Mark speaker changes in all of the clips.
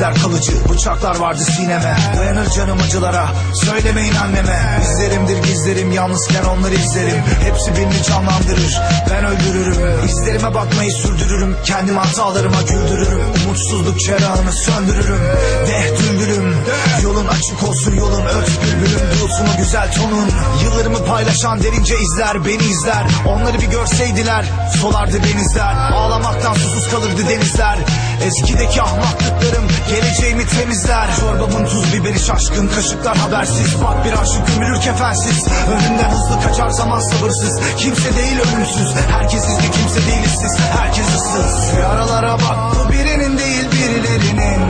Speaker 1: izler kalıcı. Bıçaklar vardı sineme. Dayanır canım acılara. Söylemeyin anneme. İzlerimdir gizlerim. Yalnızken onları izlerim. Hepsi beni canlandırır. Ben öldürürüm. İzlerime bakmayı sürdürürüm. Kendim hatalarıma güldürürüm. Umutsuzluk çerağını söndürürüm. Deh düldülüm Yolun açık olsun yolun öt bülbülüm Duyulsun o güzel tonun. Yıllarımı paylaşan derince izler Beni izler. Onları bir görseydiler Solardı denizler. Ağlamaktan susuz kalırdı denizler. Eskideki ahmaklıklarım Geleceğimi temizler. Çorbamın tuz biberi şaşkın Kaşıklar habersiz. Bak bir aşık gömülür kefensiz Önümden hızlı kaçar zaman sabırsız. Kimse değil ölümsüz. Herkes izli kimse değiliz siz Herkes ıssız. Yaralara bak Bu birinin değil birilerinin.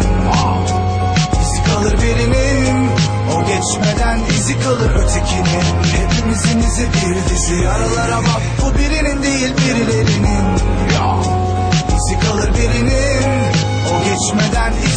Speaker 1: İzi kalır birinin. O geçmeden izi kalır ötekinin. Hepimizin izi bir dizi. Yaralara bak Bu birinin değil birilerinin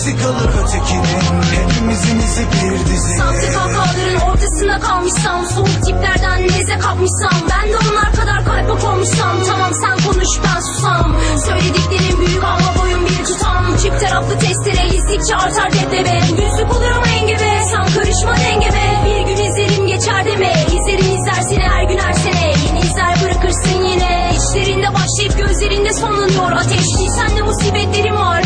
Speaker 1: izi kalır ötekinin Hepimizin izi bir dizi.
Speaker 2: Sahte kahkahaların ortasında kalmışsam Soğuk tiplerden neze kapmışsam Ben de onlar kadar kaypak olmuşsam Tamam sen konuş ben susam. Söylediklerin büyük ama boyun bir tutam. Çift taraflı testere izdikçe artar debdebe Yüzlük olurum engebe Sen karışma dengeme. Bir gün izlerim geçer deme İzlerim izler seni her gün her sene. Yeni izler bırakırsın yine İçlerinde başlayıp gözlerinde sonlanıyor Ateş. Sende musibetlerim var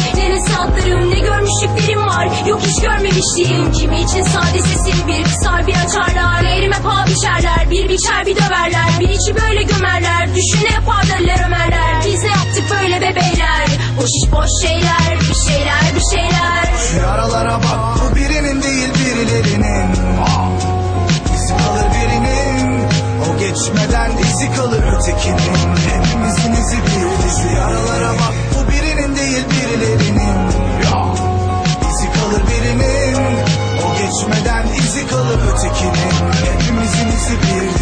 Speaker 2: görmemişliğim Kimi için sade sesim bir kısar bir açarlar. Değerime paha biçerler Bir biçer bir döverler. Bir içi böyle gömerler. Düşün ne yaparlar ömerler. Biz de yaptık böyle bebeyler Boş iş boş şeyler. Bir şeyler bir şeyler.
Speaker 1: Yaralara bak. Bu birinin değil birilerinin. İzi kalır birinin. O geçmeden izi kalır ötekinin. Hepimizin izi bir. Dizi Yaralara bak kalır ötekinin Hepimizin izi bir